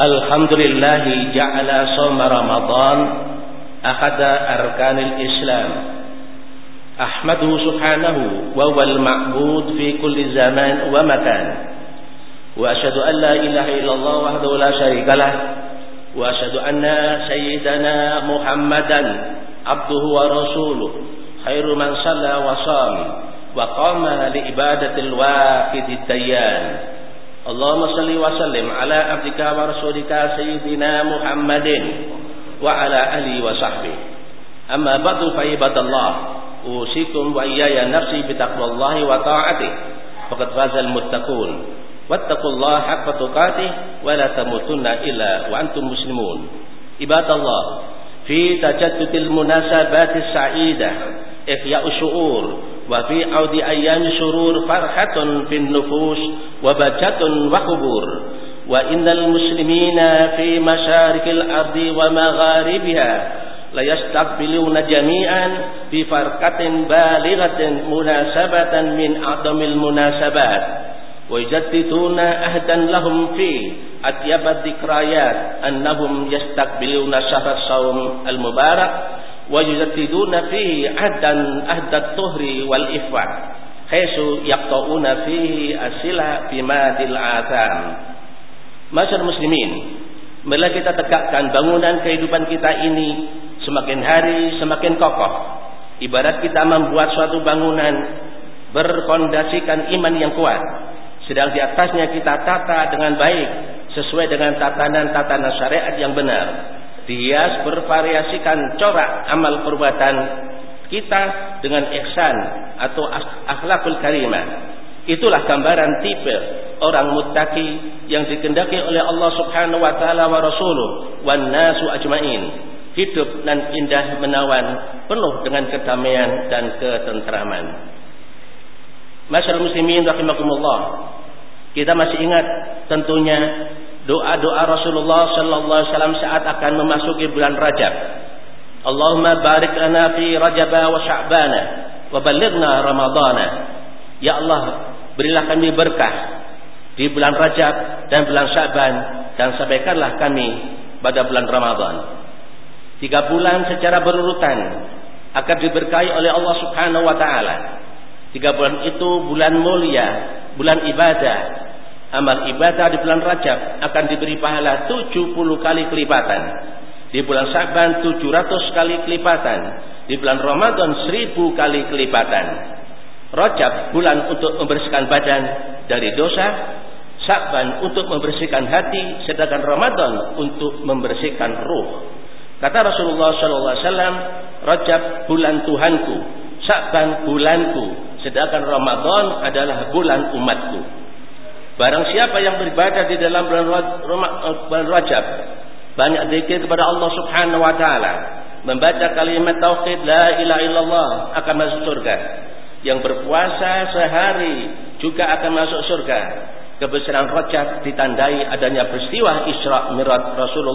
الحمد لله جعل صوم رمضان أحد أركان الإسلام أحمده سبحانه وهو المعبود في كل زمان ومكان وأشهد أن لا إله إلا الله وحده لا شريك له وأشهد أن سيدنا محمدا عبده ورسوله خير من صلى وصام وقام لعبادة الواحد الديان اللهم صل وسلم على عبدك ورسولك سيدنا محمد وعلى آله وصحبه. أما بعد فعباد الله أوصيكم وإياي نفسي بتقوى الله وطاعته. فقد فاز المتقون. واتقوا الله حق تقاته ولا تموتن إلا وأنتم مسلمون. عباد الله في تجدد المناسبات السعيدة إحياء الشعور وفي عود أيام شرور فرحة في النفوس وبجة وقبور وإن المسلمين في مشارك الأرض ومغاربها ليستقبلون جميعا في فرقة بالغة مناسبة من أعظم المناسبات. ويجددون أهدا لهم في أطيب الذكريات أنهم يستقبلون شهر الصوم المبارك ويجددون فيه عهدا عهد الطهر والإفوة حيث يقطعون فيه السلع بماد الآثام Masyarakat muslimin Bila kita tegakkan bangunan kehidupan kita ini Semakin hari semakin kokoh Ibarat kita membuat suatu bangunan Berfondasikan iman yang kuat Sedang di atasnya kita tata dengan baik Sesuai dengan tatanan-tatanan syariat yang benar dihias bervariasikan corak amal perbuatan kita dengan ihsan atau akhlakul karimah. Itulah gambaran tipe orang muttaqi yang dikendaki oleh Allah Subhanahu wa taala wa rasuluh wan nasu ajmain. Hidup dan indah menawan penuh dengan kedamaian dan ketentraman Masyaallah muslimin rahimakumullah kita masih ingat tentunya doa-doa Rasulullah sallallahu alaihi wasallam saat akan memasuki bulan Rajab. Allahumma barik lana fi Rajab wa Sya'ban wa ballighna Ramadan. Ya Allah, berilah kami berkah di bulan Rajab dan bulan Sya'ban dan sampaikanlah kami pada bulan Ramadan. Tiga bulan secara berurutan akan diberkahi oleh Allah Subhanahu wa taala. Tiga bulan itu bulan mulia, bulan ibadah, amal ibadah di bulan Rajab akan diberi pahala 70 kali kelipatan. Di bulan Syaban 700 kali kelipatan. Di bulan Ramadan 1000 kali kelipatan. Rajab bulan untuk membersihkan badan dari dosa. Syaban untuk membersihkan hati. Sedangkan Ramadan untuk membersihkan ruh. Kata Rasulullah SAW, Rajab bulan Tuhanku. Syaban bulanku. Sedangkan Ramadan adalah bulan umatku. Barang siapa yang beribadah di dalam bulan Rajab banyak zikir kepada Allah Subhanahu wa taala, membaca kalimat tauhid la ilaha illallah akan masuk surga. Yang berpuasa sehari juga akan masuk surga. Kebesaran Rajab ditandai adanya peristiwa Isra Mi'raj Rasulullah